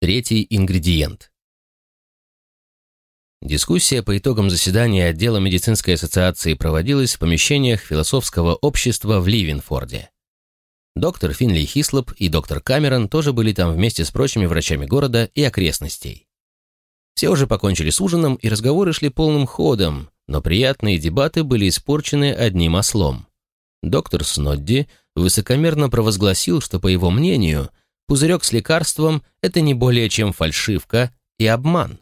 Третий ингредиент. Дискуссия по итогам заседания отдела медицинской ассоциации проводилась в помещениях философского общества в Ливенфорде. Доктор Финли Хислоп и доктор Камерон тоже были там вместе с прочими врачами города и окрестностей. Все уже покончили с ужином, и разговоры шли полным ходом, но приятные дебаты были испорчены одним ослом. Доктор Снодди высокомерно провозгласил, что, по его мнению, пузырек с лекарством – это не более чем фальшивка и обман.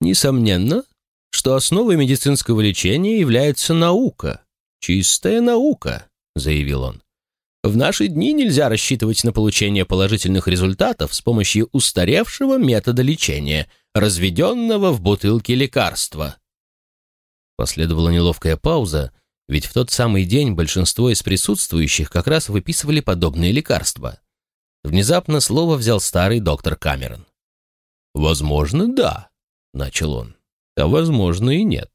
Несомненно, что основой медицинского лечения является наука, «Чистая наука», — заявил он. «В наши дни нельзя рассчитывать на получение положительных результатов с помощью устаревшего метода лечения, разведенного в бутылке лекарства». Последовала неловкая пауза, ведь в тот самый день большинство из присутствующих как раз выписывали подобные лекарства. Внезапно слово взял старый доктор Камерон. «Возможно, да», — начал он, — «а возможно и нет.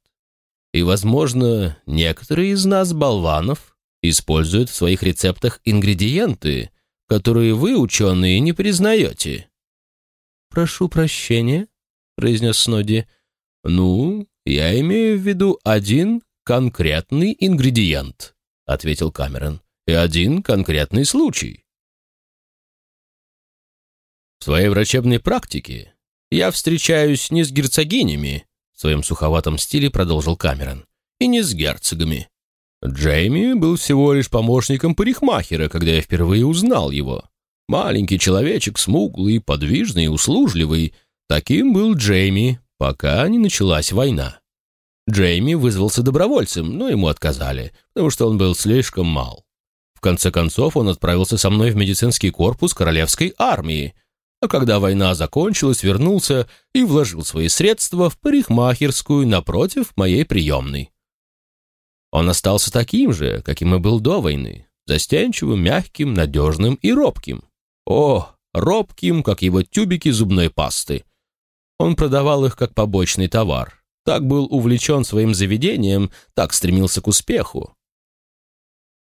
И, возможно, некоторые из нас, болванов, используют в своих рецептах ингредиенты, которые вы, ученые, не признаете». «Прошу прощения», — произнес Сноди. «Ну, я имею в виду один конкретный ингредиент», — ответил Камерон, «и один конкретный случай». В своей врачебной практике я встречаюсь не с герцогинями, в своем суховатом стиле продолжил Камерон. «И не с герцогами. Джейми был всего лишь помощником парикмахера, когда я впервые узнал его. Маленький человечек, смуглый, подвижный и услужливый. Таким был Джейми, пока не началась война. Джейми вызвался добровольцем, но ему отказали, потому что он был слишком мал. В конце концов, он отправился со мной в медицинский корпус королевской армии – а когда война закончилась, вернулся и вложил свои средства в парикмахерскую напротив моей приемной. Он остался таким же, каким и был до войны, застенчивым, мягким, надежным и робким. О, робким, как его тюбики зубной пасты. Он продавал их как побочный товар. Так был увлечен своим заведением, так стремился к успеху.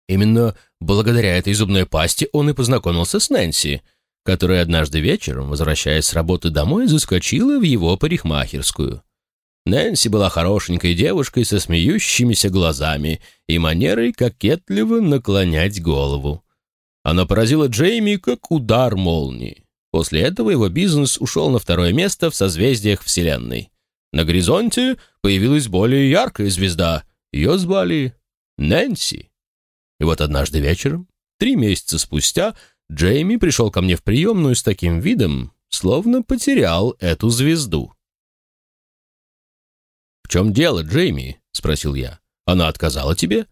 Именно благодаря этой зубной пасте он и познакомился с Нэнси – которая однажды вечером, возвращаясь с работы домой, заскочила в его парикмахерскую. Нэнси была хорошенькой девушкой со смеющимися глазами и манерой кокетливо наклонять голову. Она поразила Джейми как удар молнии. После этого его бизнес ушел на второе место в созвездиях Вселенной. На горизонте появилась более яркая звезда. Ее звали Нэнси. И вот однажды вечером, три месяца спустя, Джейми пришел ко мне в приемную с таким видом, словно потерял эту звезду. «В чем дело, Джейми?» — спросил я. «Она отказала тебе?»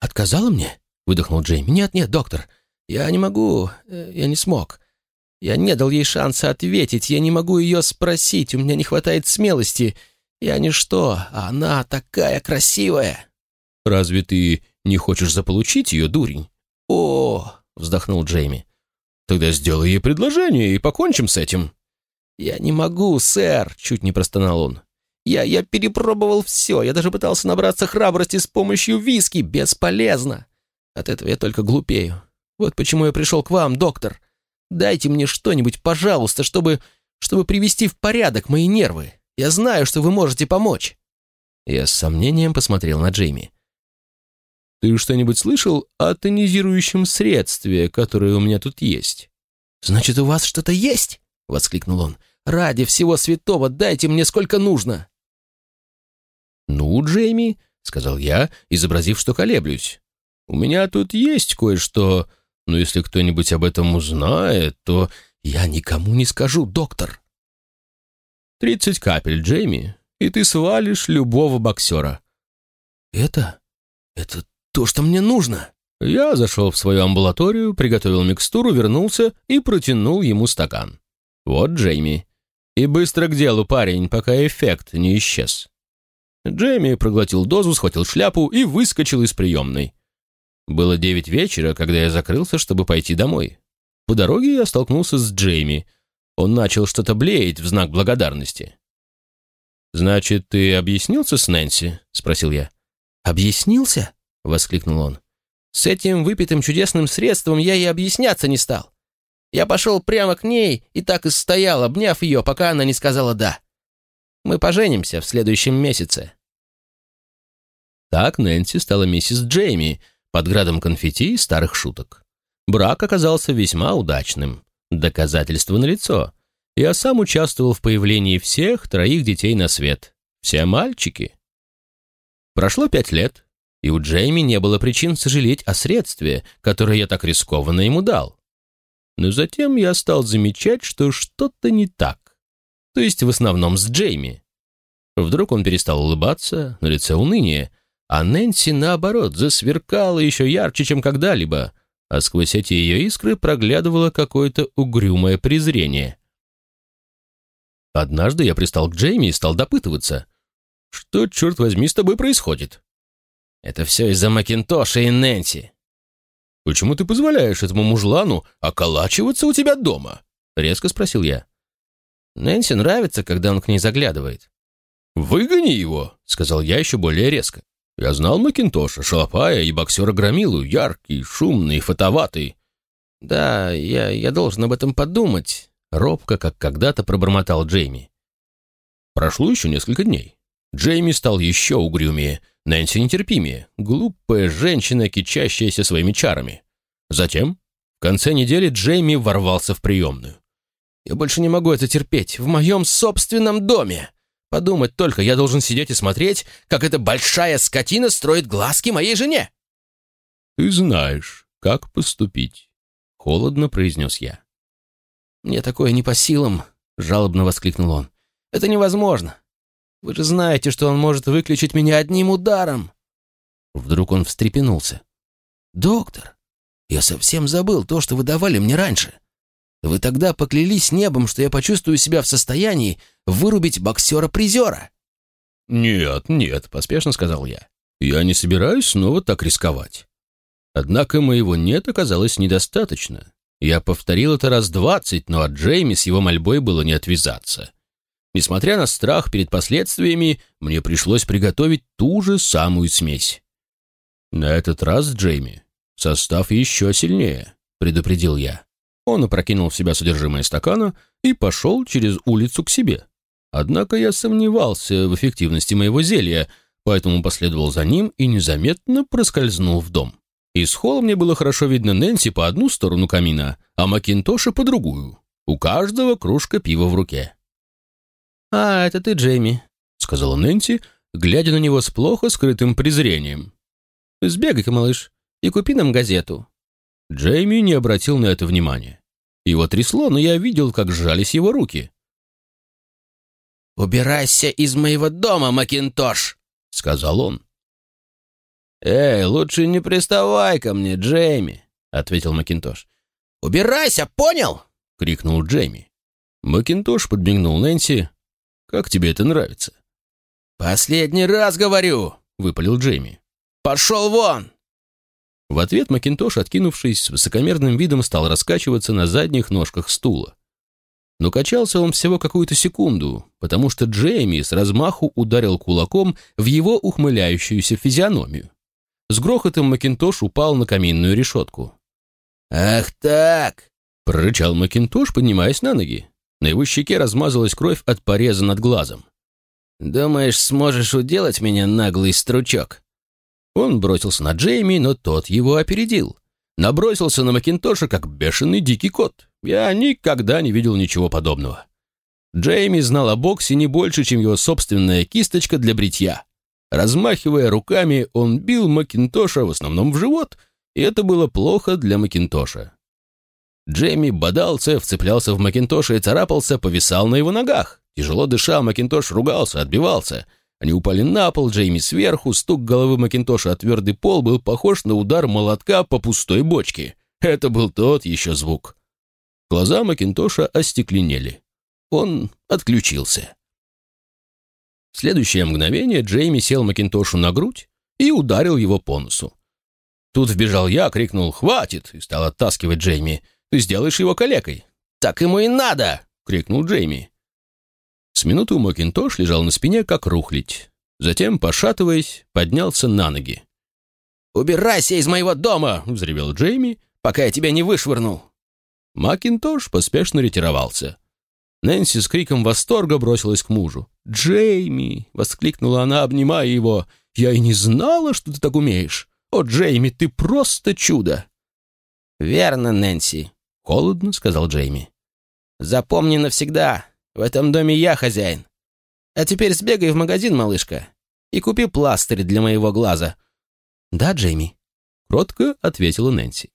«Отказала мне?» — выдохнул Джейми. «Нет, нет, доктор, я не могу, э, я не смог. Я не дал ей шанса ответить, я не могу ее спросить, у меня не хватает смелости. Я ничто, а она такая красивая». «Разве ты не хочешь заполучить ее, дурень?» «О, — вздохнул Джейми. «Тогда сделай ей предложение и покончим с этим». «Я не могу, сэр», — чуть не простонал он. «Я, я перепробовал все, я даже пытался набраться храбрости с помощью виски, бесполезно. От этого я только глупею. Вот почему я пришел к вам, доктор. Дайте мне что-нибудь, пожалуйста, чтобы, чтобы привести в порядок мои нервы. Я знаю, что вы можете помочь». Я с сомнением посмотрел на Джейми. Ты что-нибудь слышал о тонизирующем средстве, которое у меня тут есть?» «Значит, у вас что-то есть?» — воскликнул он. «Ради всего святого дайте мне сколько нужно!» «Ну, Джейми», — сказал я, изобразив, что колеблюсь, «у меня тут есть кое-что, но если кто-нибудь об этом узнает, то я никому не скажу, доктор». «Тридцать капель, Джейми, и ты свалишь любого боксера». «Это? Это то, что мне нужно». Я зашел в свою амбулаторию, приготовил микстуру, вернулся и протянул ему стакан. «Вот, Джейми. И быстро к делу, парень, пока эффект не исчез». Джейми проглотил дозу, схватил шляпу и выскочил из приемной. Было девять вечера, когда я закрылся, чтобы пойти домой. По дороге я столкнулся с Джейми. Он начал что-то блеять в знак благодарности. «Значит, ты объяснился с Нэнси?» — спросил я. «Объяснился?» — воскликнул он. «С этим выпитым чудесным средством я и объясняться не стал. Я пошел прямо к ней и так и стоял, обняв ее, пока она не сказала «да». Мы поженимся в следующем месяце». Так Нэнси стала миссис Джейми под градом конфетти и старых шуток. Брак оказался весьма удачным. Доказательство налицо. Я сам участвовал в появлении всех троих детей на свет. Все мальчики. Прошло пять лет, и у Джейми не было причин сожалеть о средстве, которое я так рискованно ему дал. Но затем я стал замечать, что что-то не так то есть в основном с Джейми. Вдруг он перестал улыбаться, на лице уныние, а Нэнси, наоборот, засверкала еще ярче, чем когда-либо, а сквозь эти ее искры проглядывало какое-то угрюмое презрение. Однажды я пристал к Джейми и стал допытываться, что, черт возьми, с тобой происходит? Это все из-за Макинтоша и Нэнси. Почему ты позволяешь этому мужлану околачиваться у тебя дома? Резко спросил я. Нэнси нравится, когда он к ней заглядывает. «Выгони его», — сказал я еще более резко. Я знал Макинтоша, Шалопая и боксера Громилу, яркий, шумный, фотоватый. «Да, я, я должен об этом подумать», — робко, как когда-то пробормотал Джейми. Прошло еще несколько дней. Джейми стал еще угрюмее, Нэнси нетерпимее, глупая женщина, кичащаяся своими чарами. Затем, в конце недели, Джейми ворвался в приемную. Я больше не могу это терпеть. В моем собственном доме. Подумать только, я должен сидеть и смотреть, как эта большая скотина строит глазки моей жене. Ты знаешь, как поступить, холодно произнес я. Мне такое не по силам, жалобно воскликнул он. Это невозможно. Вы же знаете, что он может выключить меня одним ударом. Вдруг он встрепенулся. Доктор, я совсем забыл то, что вы давали мне раньше. Вы тогда поклялись небом, что я почувствую себя в состоянии вырубить боксера-призера». «Нет, нет», — поспешно сказал я. «Я не собираюсь снова так рисковать». Однако моего «нет» оказалось недостаточно. Я повторил это раз двадцать, но от Джейми с его мольбой было не отвязаться. Несмотря на страх перед последствиями, мне пришлось приготовить ту же самую смесь. «На этот раз, Джейми, состав еще сильнее», — предупредил я. Он опрокинул в себя содержимое стакана и пошел через улицу к себе. Однако я сомневался в эффективности моего зелья, поэтому последовал за ним и незаметно проскользнул в дом. Из холла мне было хорошо видно Нэнси по одну сторону камина, а Макинтоша по другую. У каждого кружка пива в руке. «А, это ты, Джейми», — сказала Нэнси, глядя на него с плохо скрытым презрением. «Сбегай-ка, малыш, и купи нам газету. Джейми не обратил на это внимания. Его трясло, но я видел, как сжались его руки. «Убирайся из моего дома, Макинтош!» — сказал он. «Эй, лучше не приставай ко мне, Джейми!» — ответил Макинтош. «Убирайся, понял?» — крикнул Джейми. Макинтош подмигнул Нэнси. «Как тебе это нравится?» «Последний раз говорю!» — выпалил Джейми. «Пошел вон!» В ответ Макинтош, откинувшись, с высокомерным видом стал раскачиваться на задних ножках стула. Но качался он всего какую-то секунду, потому что Джейми с размаху ударил кулаком в его ухмыляющуюся физиономию. С грохотом Макинтош упал на каминную решетку. «Ах так!» — прорычал Макинтош, поднимаясь на ноги. На его щеке размазалась кровь от пореза над глазом. «Думаешь, сможешь уделать меня, наглый стручок?» Он бросился на Джейми, но тот его опередил. Набросился на Макинтоша, как бешеный дикий кот. Я никогда не видел ничего подобного. Джейми знал о боксе не больше, чем его собственная кисточка для бритья. Размахивая руками, он бил Макинтоша в основном в живот, и это было плохо для Макинтоша. Джейми бодался, вцеплялся в Макинтоша и царапался, повисал на его ногах. Тяжело дыша, Макинтош ругался, отбивался — они упали на пол, Джейми сверху, стук головы Макинтоша о твердый пол был похож на удар молотка по пустой бочке. Это был тот еще звук. Глаза Макинтоша остекленели. Он отключился. В следующее мгновение Джейми сел Макинтошу на грудь и ударил его по носу. Тут вбежал я, крикнул «Хватит!» и стал оттаскивать Джейми. «Ты сделаешь его калекой!» «Так ему и надо!» — крикнул Джейми. С минуту Макинтош лежал на спине, как рухлить. Затем, пошатываясь, поднялся на ноги. «Убирайся из моего дома!» — взревел Джейми, «пока я тебя не вышвырнул!» Макинтош поспешно ретировался. Нэнси с криком восторга бросилась к мужу. «Джейми!» — воскликнула она, обнимая его. «Я и не знала, что ты так умеешь! О, Джейми, ты просто чудо!» «Верно, Нэнси», — холодно сказал Джейми. «Запомни навсегда, в этом доме я хозяин. А теперь сбегай в магазин, малышка, и купи пластырь для моего глаза». «Да, Джейми», — кротко ответила Нэнси.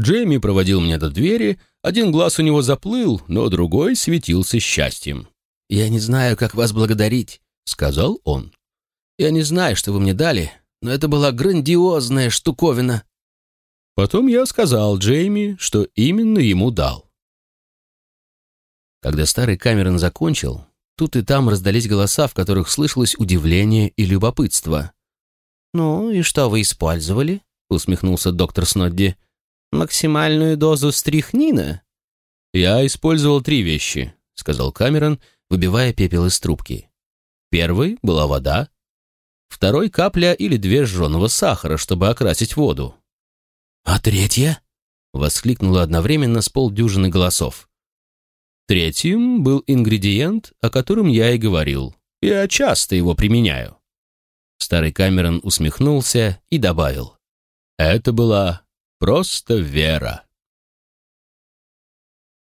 Джейми проводил меня до двери, один глаз у него заплыл, но другой светился счастьем. «Я не знаю, как вас благодарить», — сказал он. «Я не знаю, что вы мне дали, но это была грандиозная штуковина». Потом я сказал Джейми, что именно ему дал. Когда старый Камерон закончил, тут и там раздались голоса, в которых слышалось удивление и любопытство. «Ну и что вы использовали?» — усмехнулся доктор Снодди. «Максимальную дозу стрихнина?» «Я использовал три вещи», — сказал Камерон, выбивая пепел из трубки. Первый была вода, второй — капля или две жженого сахара, чтобы окрасить воду. «А третья?» — воскликнуло одновременно с полдюжины голосов. Третьим был ингредиент, о котором я и говорил. Я часто его применяю. Старый Камерон усмехнулся и добавил. Это была просто вера.